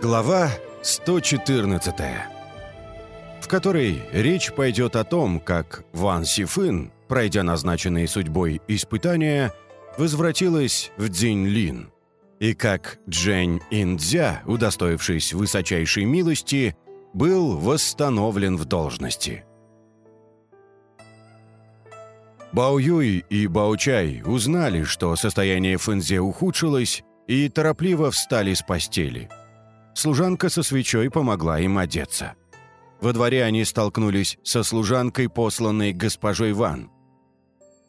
Глава 114, в которой речь пойдет о том, как Ван Сифын, пройдя назначенные судьбой испытания, возвратилась в Дзиньлин, и как Джень Индзя, удостоившись высочайшей милости, был восстановлен в должности. Бао Юй и Бао Чай узнали, что состояние Фэнзе ухудшилось, и торопливо встали с постели – служанка со свечой помогла им одеться. Во дворе они столкнулись со служанкой, посланной госпожой Ван.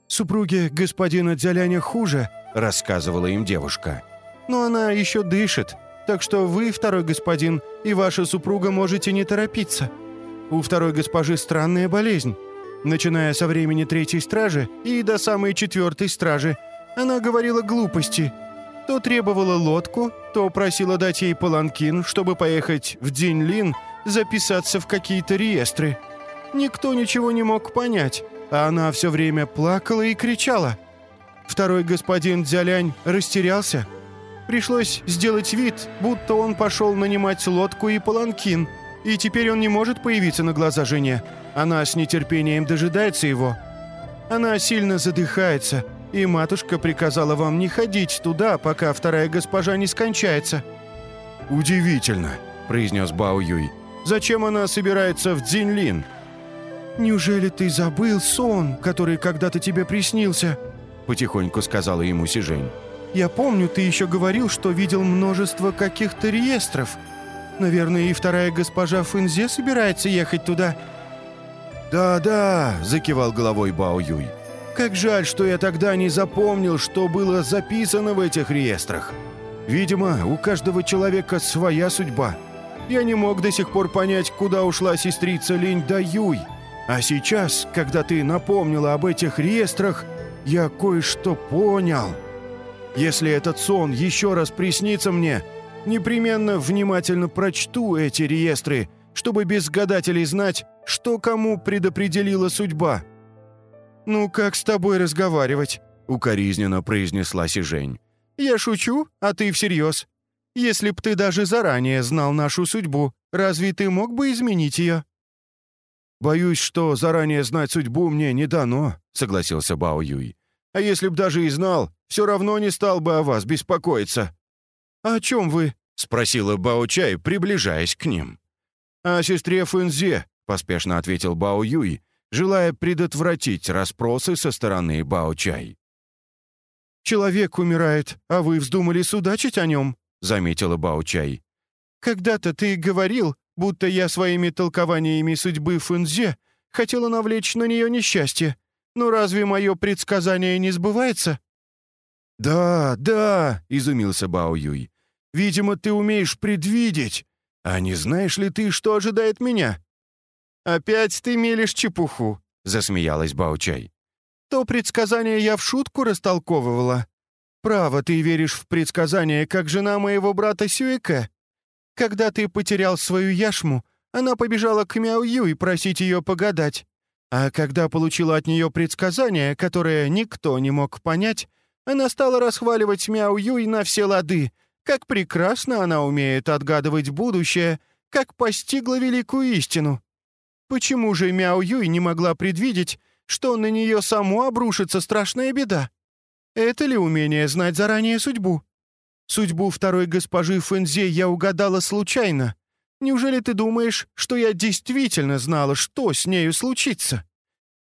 «Супруге господина Дзяляня хуже», — рассказывала им девушка. «Но она еще дышит, так что вы, второй господин, и ваша супруга можете не торопиться. У второй госпожи странная болезнь. Начиная со времени третьей стражи и до самой четвертой стражи, она говорила глупости — то требовала лодку, то просила дать ей паланкин, чтобы поехать в Динлин, записаться в какие-то реестры. Никто ничего не мог понять, а она все время плакала и кричала. Второй господин Дзялянь растерялся. Пришлось сделать вид, будто он пошел нанимать лодку и паланкин, и теперь он не может появиться на глаза жене. Она с нетерпением дожидается его. Она сильно задыхается – и матушка приказала вам не ходить туда, пока вторая госпожа не скончается». «Удивительно», — произнес Бао Юй. «Зачем она собирается в Дзинлин?» «Неужели ты забыл сон, который когда-то тебе приснился?» Потихоньку сказала ему Сижень. «Я помню, ты еще говорил, что видел множество каких-то реестров. Наверное, и вторая госпожа Фэнзе собирается ехать туда». «Да-да», — закивал головой Бао Юй. Как жаль, что я тогда не запомнил, что было записано в этих реестрах. Видимо, у каждого человека своя судьба. Я не мог до сих пор понять, куда ушла сестрица Линь да Юй. А сейчас, когда ты напомнила об этих реестрах, я кое-что понял. Если этот сон еще раз приснится мне, непременно внимательно прочту эти реестры, чтобы без гадателей знать, что кому предопределила судьба. «Ну, как с тобой разговаривать?» — укоризненно произнесла Сижень. «Я шучу, а ты всерьез. Если б ты даже заранее знал нашу судьбу, разве ты мог бы изменить ее?» «Боюсь, что заранее знать судьбу мне не дано», — согласился Бао Юй. «А если б даже и знал, все равно не стал бы о вас беспокоиться». «О чем вы?» — спросила Бао Чай, приближаясь к ним. «О сестре Фэнзе», — поспешно ответил Бао Юй, желая предотвратить расспросы со стороны Бао-Чай. «Человек умирает, а вы вздумали судачить о нем», — заметила Бао-Чай. «Когда-то ты говорил, будто я своими толкованиями судьбы Фэнзе хотела навлечь на нее несчастье. Но разве мое предсказание не сбывается?» «Да, да», — изумился Бао Юй. «Видимо, ты умеешь предвидеть. А не знаешь ли ты, что ожидает меня?» «Опять ты мелешь чепуху», — засмеялась Баучай. «То предсказание я в шутку растолковывала. Право, ты веришь в предсказания, как жена моего брата Сюэке. Когда ты потерял свою яшму, она побежала к Мяу Юй просить ее погадать. А когда получила от нее предсказание, которое никто не мог понять, она стала расхваливать Мяу Юй на все лады, как прекрасно она умеет отгадывать будущее, как постигла великую истину. Почему же Мяо Юй не могла предвидеть, что на нее саму обрушится страшная беда? Это ли умение знать заранее судьбу? Судьбу второй госпожи Фэнзе я угадала случайно. Неужели ты думаешь, что я действительно знала, что с нею случится?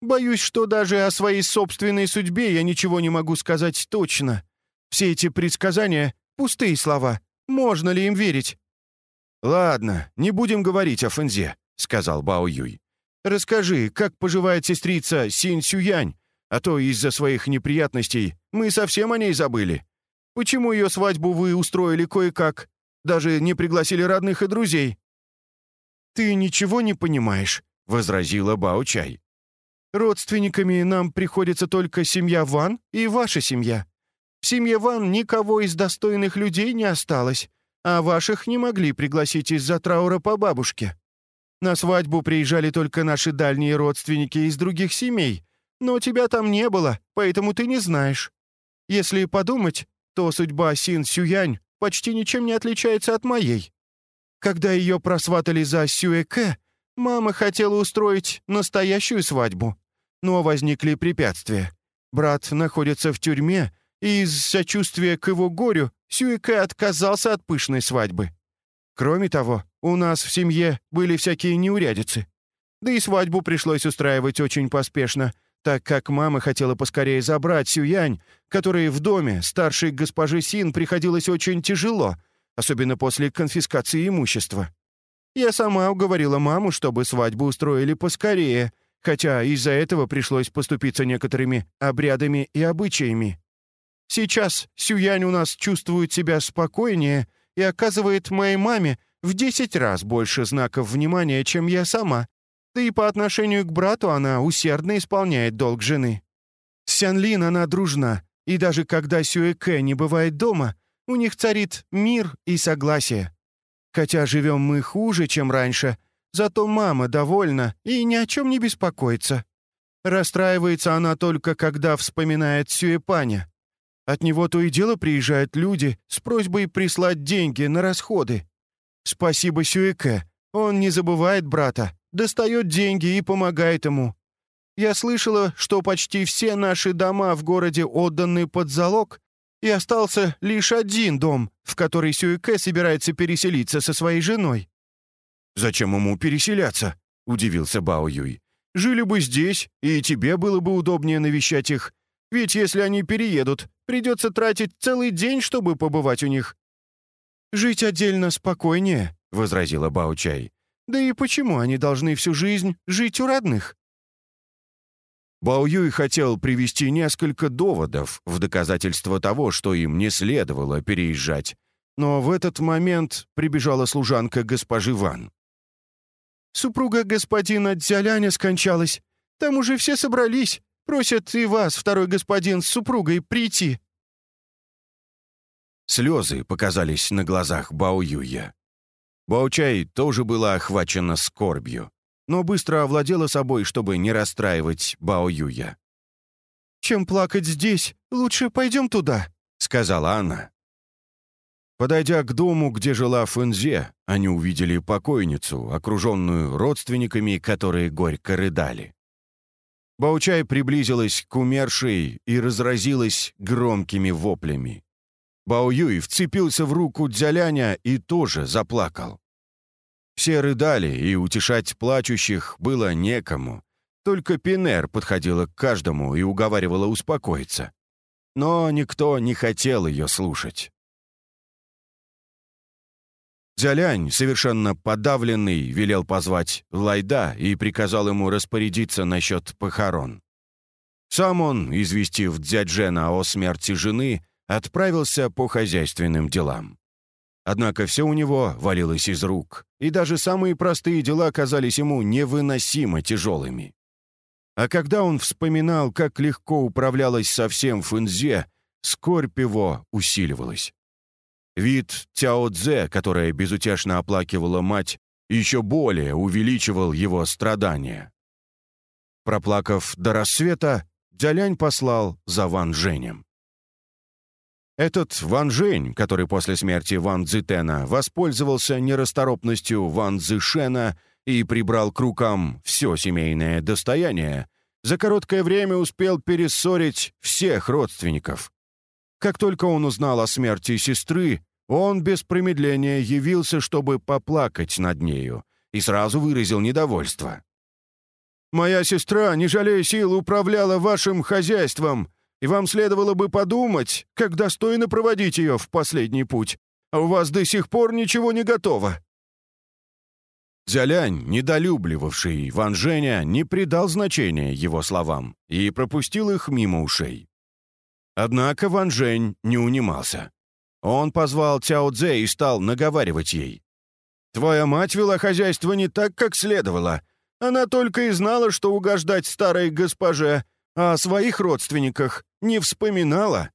Боюсь, что даже о своей собственной судьбе я ничего не могу сказать точно. Все эти предсказания — пустые слова. Можно ли им верить?» «Ладно, не будем говорить о Фэнзе», — сказал Бао Юй. «Расскажи, как поживает сестрица Синь Сюянь, а то из-за своих неприятностей мы совсем о ней забыли. Почему ее свадьбу вы устроили кое-как? Даже не пригласили родных и друзей?» «Ты ничего не понимаешь», — возразила Бао Чай. «Родственниками нам приходится только семья Ван и ваша семья. В семье Ван никого из достойных людей не осталось, а ваших не могли пригласить из-за траура по бабушке. На свадьбу приезжали только наши дальние родственники из других семей, но тебя там не было, поэтому ты не знаешь. Если подумать, то судьба Син Сюянь почти ничем не отличается от моей. Когда ее просватали за Сюэке, мама хотела устроить настоящую свадьбу. Но возникли препятствия. Брат находится в тюрьме, и из сочувствия к его горю Сюэке отказался от пышной свадьбы. Кроме того, у нас в семье были всякие неурядицы. Да и свадьбу пришлось устраивать очень поспешно, так как мама хотела поскорее забрать Сюянь, которой в доме старшей госпожи Син приходилось очень тяжело, особенно после конфискации имущества. Я сама уговорила маму, чтобы свадьбу устроили поскорее, хотя из-за этого пришлось поступиться некоторыми обрядами и обычаями. Сейчас Сюянь у нас чувствует себя спокойнее и оказывает моей маме в десять раз больше знаков внимания, чем я сама. Да и по отношению к брату она усердно исполняет долг жены. С Сянлин она дружна, и даже когда Сюэке не бывает дома, у них царит мир и согласие. Хотя живем мы хуже, чем раньше, зато мама довольна и ни о чем не беспокоится. Расстраивается она только, когда вспоминает Сюэпаня. От него то и дело приезжают люди с просьбой прислать деньги на расходы. Спасибо Сюэке, он не забывает брата, достает деньги и помогает ему. Я слышала, что почти все наши дома в городе отданы под залог, и остался лишь один дом, в который Сюэке собирается переселиться со своей женой». «Зачем ему переселяться?» — удивился Бао Юй. «Жили бы здесь, и тебе было бы удобнее навещать их. Ведь если они переедут, придется тратить целый день, чтобы побывать у них». «Жить отдельно спокойнее», — возразила Бао Чай. «Да и почему они должны всю жизнь жить у родных?» Бао Юй хотел привести несколько доводов в доказательство того, что им не следовало переезжать, но в этот момент прибежала служанка госпожи Ван. «Супруга господина Дзяляня скончалась. Там уже все собрались. Просят и вас, второй господин, с супругой прийти». Слезы показались на глазах Бао Юя. Бао Чай тоже была охвачена скорбью но быстро овладела собой, чтобы не расстраивать Бао Юя. «Чем плакать здесь, лучше пойдем туда», — сказала она. Подойдя к дому, где жила Фэнзе, они увидели покойницу, окруженную родственниками, которые горько рыдали. Баучай приблизилась к умершей и разразилась громкими воплями. Бао Юй вцепился в руку Дзяляня и тоже заплакал. Все рыдали, и утешать плачущих было некому. Только Пинер подходила к каждому и уговаривала успокоиться. Но никто не хотел ее слушать. Зялянь, совершенно подавленный, велел позвать Лайда и приказал ему распорядиться насчет похорон. Сам он, известив Дзяджена о смерти жены, отправился по хозяйственным делам. Однако все у него валилось из рук, и даже самые простые дела казались ему невыносимо тяжелыми. А когда он вспоминал, как легко управлялась совсем Фэнзе, скорбь его усиливалась. Вид Тяо Цзэ, которая безутешно оплакивала мать, еще более увеличивал его страдания. Проплакав до рассвета, Дзялянь послал за Ван Женем. Этот Ван Жень, который после смерти Ван Цзитена воспользовался нерасторопностью Ван Цзишена и прибрал к рукам все семейное достояние, за короткое время успел перессорить всех родственников. Как только он узнал о смерти сестры, он без промедления явился, чтобы поплакать над нею, и сразу выразил недовольство. «Моя сестра, не жалея сил, управляла вашим хозяйством, и вам следовало бы подумать, как достойно проводить ее в последний путь, а у вас до сих пор ничего не готово». Зялянь, недолюбливавший Ван Женя, не придал значения его словам и пропустил их мимо ушей. Однако Ван Жень не унимался. Он позвал Цяо Цзэ и стал наговаривать ей. «Твоя мать вела хозяйство не так, как следовало. Она только и знала, что угождать старой госпоже, а о своих родственниках не вспоминала?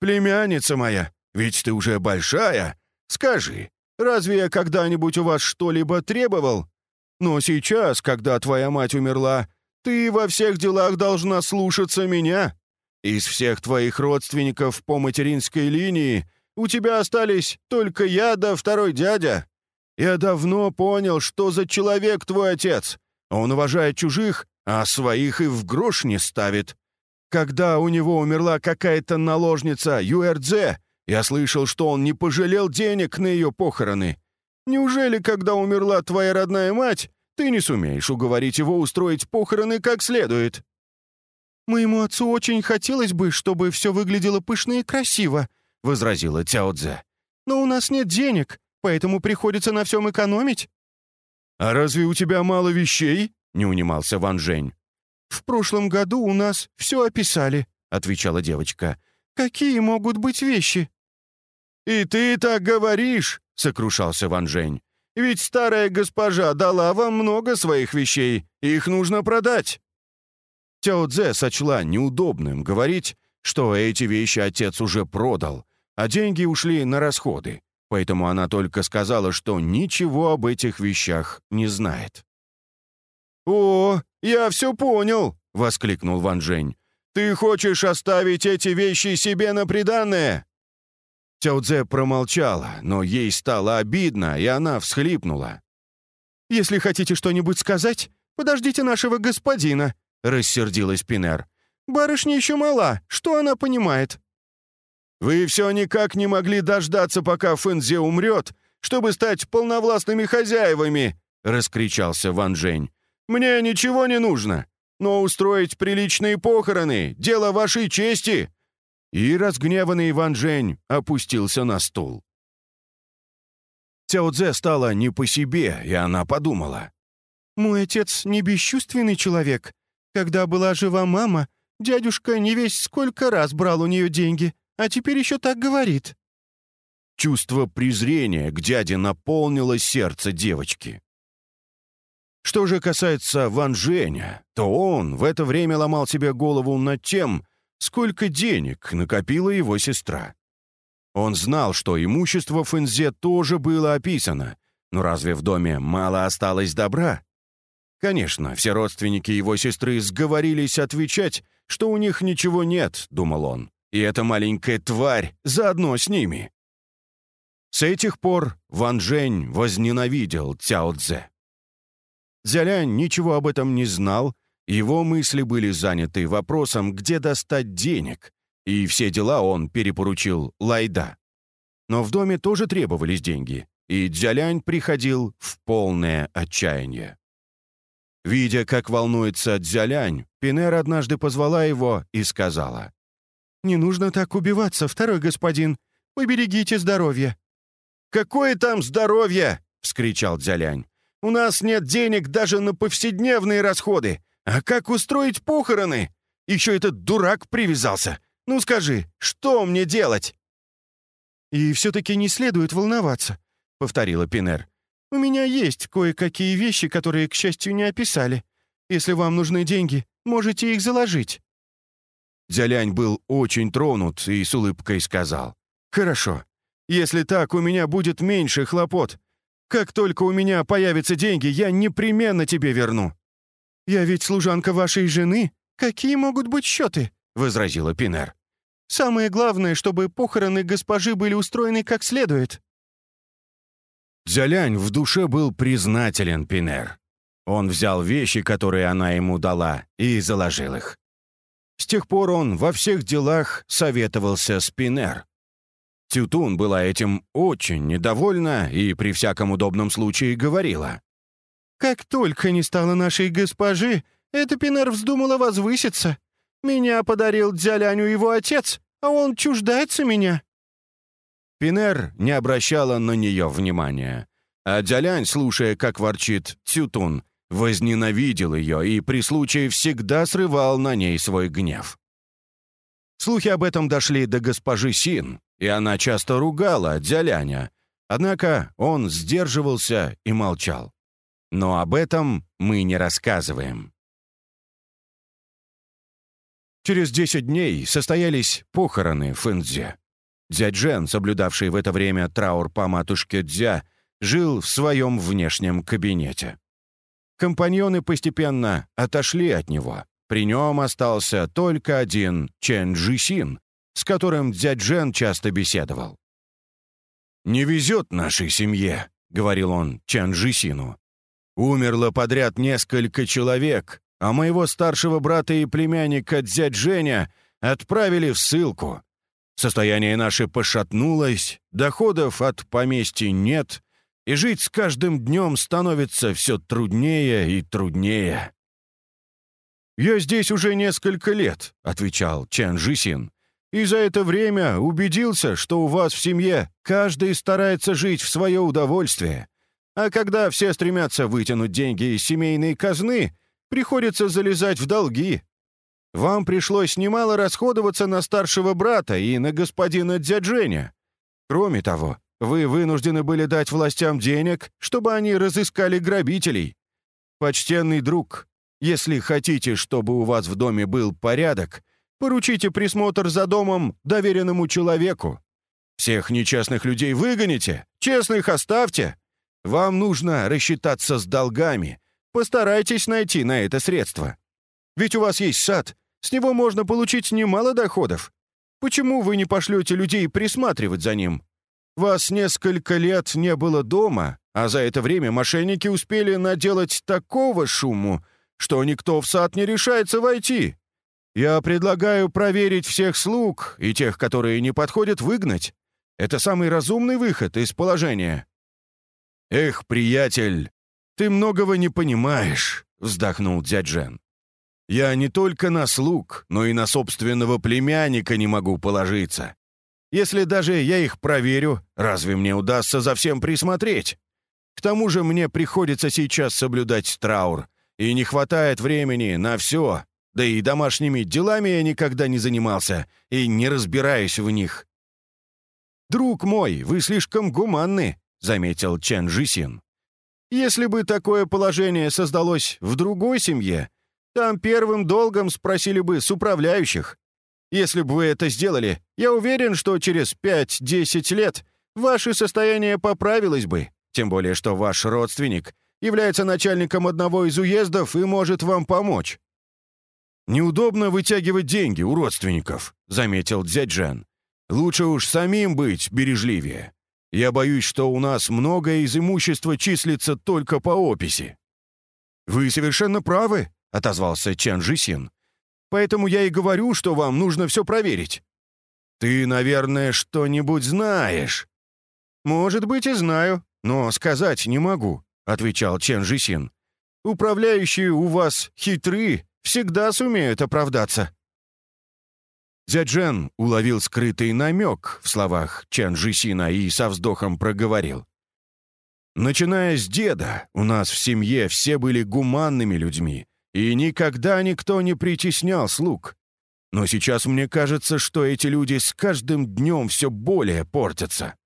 Племянница моя, ведь ты уже большая. Скажи, разве я когда-нибудь у вас что-либо требовал? Но сейчас, когда твоя мать умерла, ты во всех делах должна слушаться меня. Из всех твоих родственников по материнской линии у тебя остались только я да второй дядя. Я давно понял, что за человек твой отец. Он уважает чужих, а своих и в грош не ставит. Когда у него умерла какая-то наложница Юэрдзе, я слышал, что он не пожалел денег на ее похороны. Неужели, когда умерла твоя родная мать, ты не сумеешь уговорить его устроить похороны как следует?» «Моему отцу очень хотелось бы, чтобы все выглядело пышно и красиво», — возразила Цяо Цзэ. «Но у нас нет денег, поэтому приходится на всем экономить». «А разве у тебя мало вещей?» — не унимался Ван Жень. «В прошлом году у нас все описали», — отвечала девочка. «Какие могут быть вещи?» «И ты так говоришь», — сокрушался Ван Жень. «Ведь старая госпожа дала вам много своих вещей, их нужно продать». Тяо Цзэ сочла неудобным говорить, что эти вещи отец уже продал, а деньги ушли на расходы, поэтому она только сказала, что ничего об этих вещах не знает. «О, я все понял!» — воскликнул Ван Жень. «Ты хочешь оставить эти вещи себе на приданное?» Тяо промолчала, но ей стало обидно, и она всхлипнула. «Если хотите что-нибудь сказать, подождите нашего господина», — рассердилась Пинер. «Барышня еще мала, что она понимает?» «Вы все никак не могли дождаться, пока Фэнзе умрет, чтобы стать полновластными хозяевами!» — раскричался Ван Жень. «Мне ничего не нужно, но устроить приличные похороны — дело вашей чести!» И разгневанный Иван Жень опустился на стул. Цяо Цзэ стала не по себе, и она подумала. «Мой отец не бесчувственный человек. Когда была жива мама, дядюшка не весь сколько раз брал у нее деньги, а теперь еще так говорит». Чувство презрения к дяде наполнило сердце девочки. Что же касается Ван Женя, то он в это время ломал себе голову над тем, сколько денег накопила его сестра. Он знал, что имущество Фэнзе тоже было описано, но разве в доме мало осталось добра? Конечно, все родственники его сестры сговорились отвечать, что у них ничего нет, думал он, и эта маленькая тварь заодно с ними. С этих пор Ван Жень возненавидел Цяо Цзэ. Дзялянь ничего об этом не знал его мысли были заняты вопросом, где достать денег, и все дела он перепоручил Лайда. Но в доме тоже требовались деньги, и Дзялянь приходил в полное отчаяние. Видя, как волнуется Дзялянь, Пинер однажды позвала его и сказала. «Не нужно так убиваться, второй господин. Поберегите здоровье». «Какое там здоровье?» — вскричал Дзялянь. «У нас нет денег даже на повседневные расходы. А как устроить похороны? Еще этот дурак привязался. Ну скажи, что мне делать?» «И все-таки не следует волноваться», — повторила Пинер. «У меня есть кое-какие вещи, которые, к счастью, не описали. Если вам нужны деньги, можете их заложить». Дзялянь был очень тронут и с улыбкой сказал. «Хорошо. Если так, у меня будет меньше хлопот. Как только у меня появятся деньги, я непременно тебе верну». «Я ведь служанка вашей жены. Какие могут быть счеты?» — возразила Пинер. «Самое главное, чтобы похороны госпожи были устроены как следует». Дзялянь в душе был признателен Пинер. Он взял вещи, которые она ему дала, и заложил их. С тех пор он во всех делах советовался с Пинер. Тютун была этим очень недовольна и при всяком удобном случае говорила. Как только не стало нашей госпожи, эта Пинер вздумала возвыситься. Меня подарил Дзяляню его отец, а он чуждается меня». Пинер не обращала на нее внимания. А Дзялянь, слушая, как ворчит Цютун, возненавидел ее и при случае всегда срывал на ней свой гнев. Слухи об этом дошли до госпожи Син, и она часто ругала Дзяляня, однако он сдерживался и молчал. Но об этом мы не рассказываем. Через 10 дней состоялись похороны Фэнзе. Дзя Джен, соблюдавший в это время траур по матушке Дзя, жил в своем внешнем кабинете. Компаньоны постепенно отошли от него. При нем остался только один Чен Джисин, с которым дядь Джен часто беседовал. «Не везет нашей семье», — говорил он Чан Жисину. «Умерло подряд несколько человек, а моего старшего брата и племянника дядь Женя отправили в ссылку. Состояние наше пошатнулось, доходов от поместья нет, и жить с каждым днем становится все труднее и труднее». «Я здесь уже несколько лет», — отвечал Чан Жисин. «И за это время убедился, что у вас в семье каждый старается жить в свое удовольствие. А когда все стремятся вытянуть деньги из семейной казны, приходится залезать в долги. Вам пришлось немало расходоваться на старшего брата и на господина Дзядженя. Кроме того, вы вынуждены были дать властям денег, чтобы они разыскали грабителей. Почтенный друг, если хотите, чтобы у вас в доме был порядок, поручите присмотр за домом доверенному человеку. Всех нечестных людей выгоните, честных оставьте. Вам нужно рассчитаться с долгами. Постарайтесь найти на это средства. Ведь у вас есть сад, с него можно получить немало доходов. Почему вы не пошлете людей присматривать за ним? Вас несколько лет не было дома, а за это время мошенники успели наделать такого шуму, что никто в сад не решается войти. Я предлагаю проверить всех слуг и тех, которые не подходят, выгнать. Это самый разумный выход из положения». «Эх, приятель, ты многого не понимаешь», — вздохнул дядь Жен. «Я не только на слуг, но и на собственного племянника не могу положиться. Если даже я их проверю, разве мне удастся за всем присмотреть? К тому же мне приходится сейчас соблюдать траур, и не хватает времени на все. Да и домашними делами я никогда не занимался и не разбираюсь в них. «Друг мой, вы слишком гуманны», — заметил Чен Жисин. «Если бы такое положение создалось в другой семье, там первым долгом спросили бы с управляющих. Если бы вы это сделали, я уверен, что через 5-10 лет ваше состояние поправилось бы, тем более что ваш родственник — является начальником одного из уездов и может вам помочь». «Неудобно вытягивать деньги у родственников», — заметил дядь Жан. «Лучше уж самим быть бережливее. Я боюсь, что у нас многое из имущества числится только по описи». «Вы совершенно правы», — отозвался Чан Жисин. «Поэтому я и говорю, что вам нужно все проверить». «Ты, наверное, что-нибудь знаешь». «Может быть, и знаю, но сказать не могу. — отвечал Чен Жисин. «Управляющие у вас хитры, всегда сумеют оправдаться». Дзяджен уловил скрытый намек в словах Чен Жисина и со вздохом проговорил. «Начиная с деда, у нас в семье все были гуманными людьми, и никогда никто не притеснял слуг. Но сейчас мне кажется, что эти люди с каждым днем все более портятся.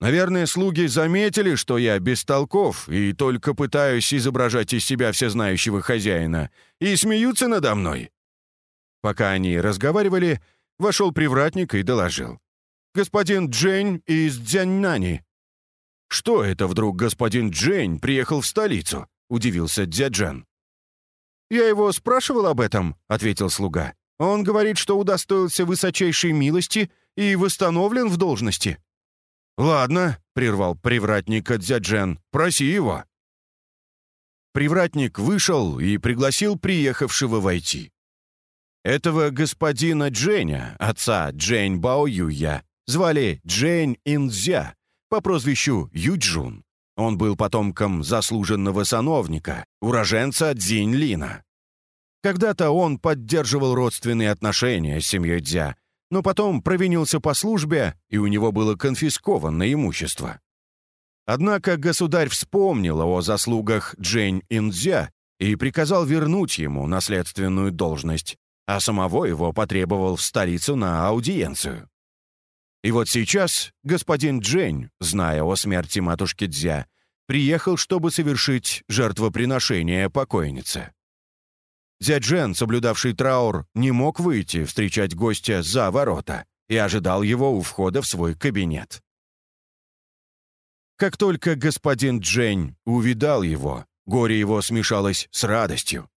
Наверное, слуги заметили, что я бестолков и только пытаюсь изображать из себя всезнающего хозяина, и смеются надо мной». Пока они разговаривали, вошел привратник и доложил. «Господин Джень из Дзяньнани». «Что это вдруг господин Джень приехал в столицу?» — удивился Дзяджан. «Я его спрашивал об этом», — ответил слуга. «Он говорит, что удостоился высочайшей милости и восстановлен в должности». «Ладно», — прервал привратника Дзяджен, — «проси его». Привратник вышел и пригласил приехавшего войти. Этого господина Дженя, отца Джень Бао Юя, звали Джень Инзя по прозвищу Юджун. Он был потомком заслуженного сановника, уроженца Дзинь-Лина. Когда-то он поддерживал родственные отношения с семьей Дзя, но потом провинился по службе, и у него было конфисковано имущество. Однако государь вспомнил о заслугах Джень Инзя и приказал вернуть ему наследственную должность, а самого его потребовал в столицу на аудиенцию. И вот сейчас господин Джень, зная о смерти матушки Дзя, приехал, чтобы совершить жертвоприношение покойнице. Дзяджен, соблюдавший траур, не мог выйти встречать гостя за ворота и ожидал его у входа в свой кабинет. Как только господин Джень увидал его, горе его смешалось с радостью.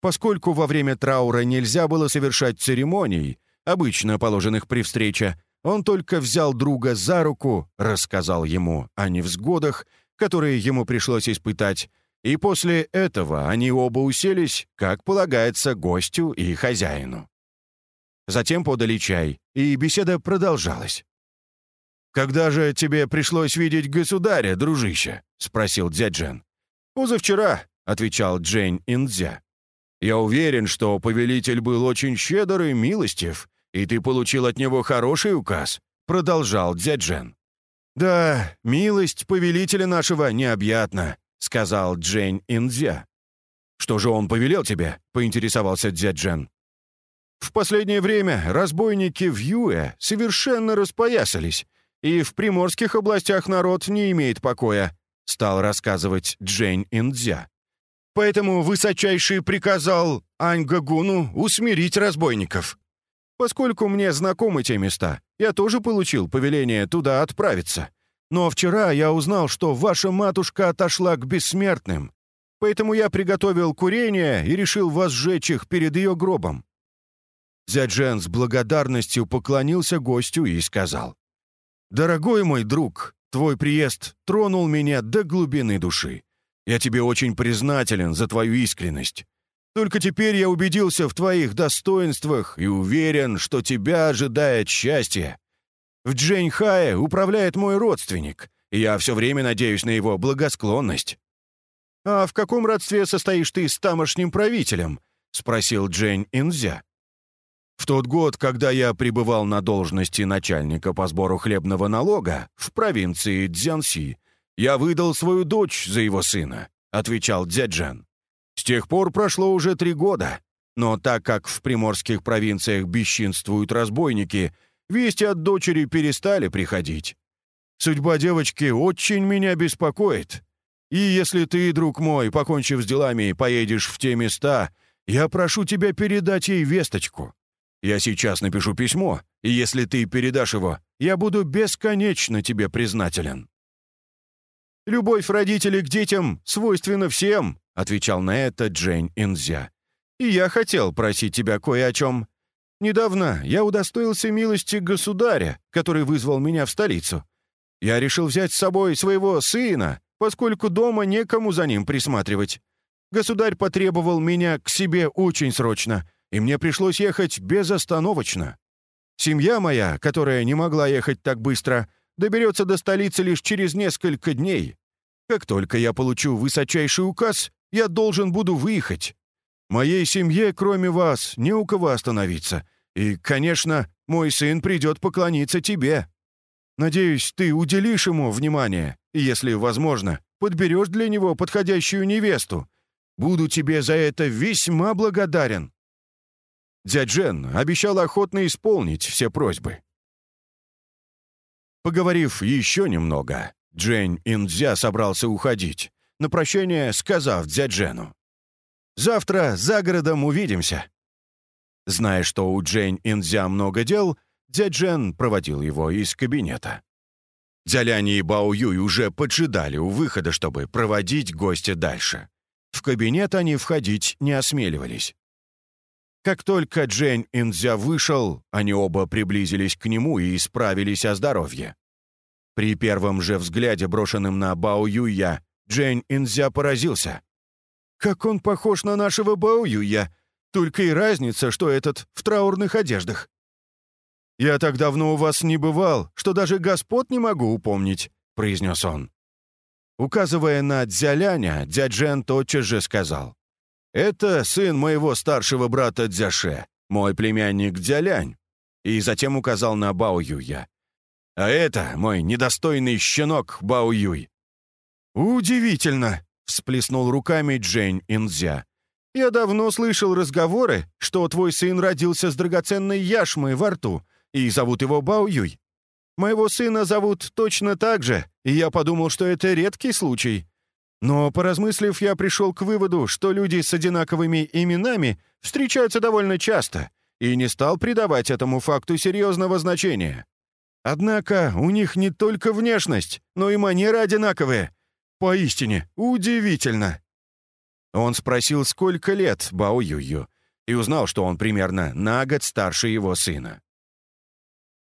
Поскольку во время траура нельзя было совершать церемоний, обычно положенных при встрече, он только взял друга за руку, рассказал ему о невзгодах, которые ему пришлось испытать, и после этого они оба уселись, как полагается, гостю и хозяину. Затем подали чай, и беседа продолжалась. «Когда же тебе пришлось видеть государя, дружище?» — спросил дядь «Позавчера», — отвечал Джейн Индзя. «Я уверен, что повелитель был очень щедр и милостив, и ты получил от него хороший указ», — продолжал дядь «Да, милость повелителя нашего необъятна», — сказал Джейн Индзя. «Что же он повелел тебе?» — поинтересовался дядь «В последнее время разбойники в Юэ совершенно распоясались, и в приморских областях народ не имеет покоя», — стал рассказывать Джейн Индзя. «Поэтому высочайший приказал Аньгагуну усмирить разбойников. Поскольку мне знакомы те места, я тоже получил повеление туда отправиться. Но вчера я узнал, что ваша матушка отошла к бессмертным. Поэтому я приготовил курение и решил вас сжечь их перед ее гробом». Зять Жен с благодарностью поклонился гостю и сказал. «Дорогой мой друг, твой приезд тронул меня до глубины души. Я тебе очень признателен за твою искренность. Только теперь я убедился в твоих достоинствах и уверен, что тебя ожидает счастье. В Джэньхае управляет мой родственник, и я все время надеюсь на его благосклонность». «А в каком родстве состоишь ты с тамошним правителем?» — спросил Джейн Инзя. «В тот год, когда я пребывал на должности начальника по сбору хлебного налога в провинции Дзянси, я выдал свою дочь за его сына», — отвечал Дзяджан. С тех пор прошло уже три года, но так как в приморских провинциях бесчинствуют разбойники, вести от дочери перестали приходить. Судьба девочки очень меня беспокоит. И если ты, друг мой, покончив с делами, поедешь в те места, я прошу тебя передать ей весточку. Я сейчас напишу письмо, и если ты передашь его, я буду бесконечно тебе признателен». «Любовь родителей к детям свойственна всем», отвечал на это Джейн Инзя. «И я хотел просить тебя кое о чем. Недавно я удостоился милости государя, который вызвал меня в столицу. Я решил взять с собой своего сына, поскольку дома некому за ним присматривать. Государь потребовал меня к себе очень срочно, и мне пришлось ехать безостановочно. Семья моя, которая не могла ехать так быстро, доберется до столицы лишь через несколько дней. Как только я получу высочайший указ, я должен буду выехать. Моей семье, кроме вас, не у кого остановиться. И, конечно, мой сын придет поклониться тебе. Надеюсь, ты уделишь ему внимание, и, если возможно, подберешь для него подходящую невесту. Буду тебе за это весьма благодарен». Дядь Джен обещал охотно исполнить все просьбы. Поговорив еще немного, Джейн Индзя собрался уходить на прощание сказав Дзяджену. «Завтра за городом увидимся». Зная, что у Джейн Инзя много дел, Дзяджен проводил его из кабинета. Дзяляни и Бао Юй уже поджидали у выхода, чтобы проводить гостя дальше. В кабинет они входить не осмеливались. Как только Джейн Инзя вышел, они оба приблизились к нему и исправились о здоровье. При первом же взгляде, брошенном на Бао Юя, Джейн Инзя поразился. «Как он похож на нашего Баоюя! Только и разница, что этот в траурных одеждах!» «Я так давно у вас не бывал, что даже господ не могу упомнить», — произнес он. Указывая на Дзяляня, Дзяджен тотчас же сказал. «Это сын моего старшего брата Дзяше, мой племянник Дзялянь», и затем указал на Бао Юя. «А это мой недостойный щенок Бао Юй. «Удивительно!» — всплеснул руками Джейн Инзя. «Я давно слышал разговоры, что твой сын родился с драгоценной яшмой во рту, и зовут его Баоюй. Моего сына зовут точно так же, и я подумал, что это редкий случай. Но, поразмыслив, я пришел к выводу, что люди с одинаковыми именами встречаются довольно часто, и не стал придавать этому факту серьезного значения. Однако у них не только внешность, но и манеры одинаковые, Поистине, удивительно!» Он спросил, сколько лет Бао Юю, и узнал, что он примерно на год старше его сына.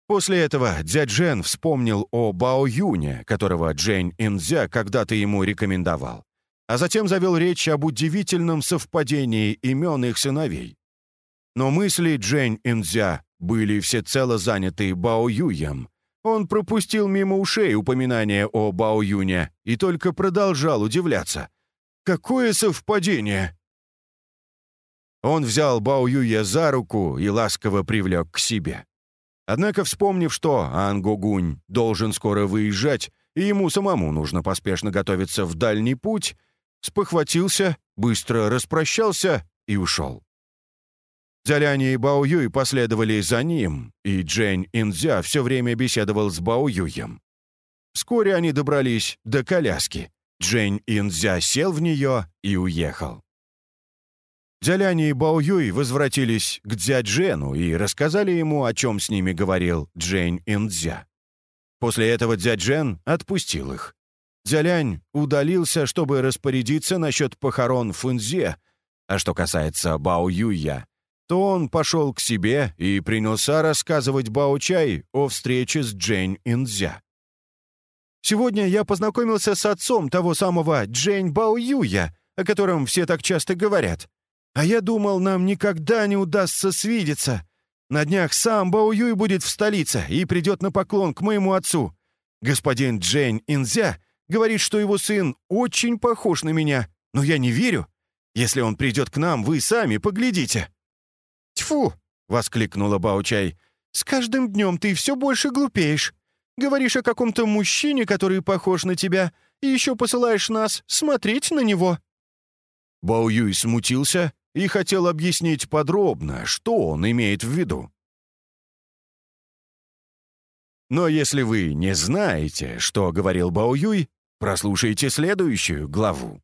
После этого дядь Джен вспомнил о Бао Юне, которого Джень Инзя когда-то ему рекомендовал, а затем завел речь об удивительном совпадении имен их сыновей. Но мысли Джень Инзя были всецело заняты Бао Юем. Он пропустил мимо ушей упоминание о Бао Юне и только продолжал удивляться. «Какое совпадение!» Он взял Бао Юя за руку и ласково привлек к себе. Однако, вспомнив, что Ангогунь должен скоро выезжать, и ему самому нужно поспешно готовиться в дальний путь, спохватился, быстро распрощался и ушел. Дзяляни и Бао Юй последовали за ним, и Джень Инзя все время беседовал с Бао Юем. Вскоре они добрались до коляски. Джень Инзя сел в нее и уехал. Дзяляни и Бао Юй возвратились к Дзяджену и рассказали ему, о чем с ними говорил Джень Индзя. После этого Дзяджен отпустил их. Дзялянь удалился, чтобы распорядиться насчет похорон Фунзе, а что касается Бао Юя, то он пошел к себе и принялся рассказывать Бао Чай о встрече с Джень Индзя. «Сегодня я познакомился с отцом того самого Джень Бао Юя, о котором все так часто говорят. А я думал, нам никогда не удастся свидеться. На днях сам Бао Юй будет в столице и придет на поклон к моему отцу. Господин Джень Инзя говорит, что его сын очень похож на меня, но я не верю. Если он придет к нам, вы сами поглядите». «Тьфу!» — воскликнула Баучай. «С каждым днем ты все больше глупеешь. Говоришь о каком-то мужчине, который похож на тебя, и еще посылаешь нас смотреть на него». Бао Юй смутился и хотел объяснить подробно, что он имеет в виду. Но если вы не знаете, что говорил Бао Юй, прослушайте следующую главу.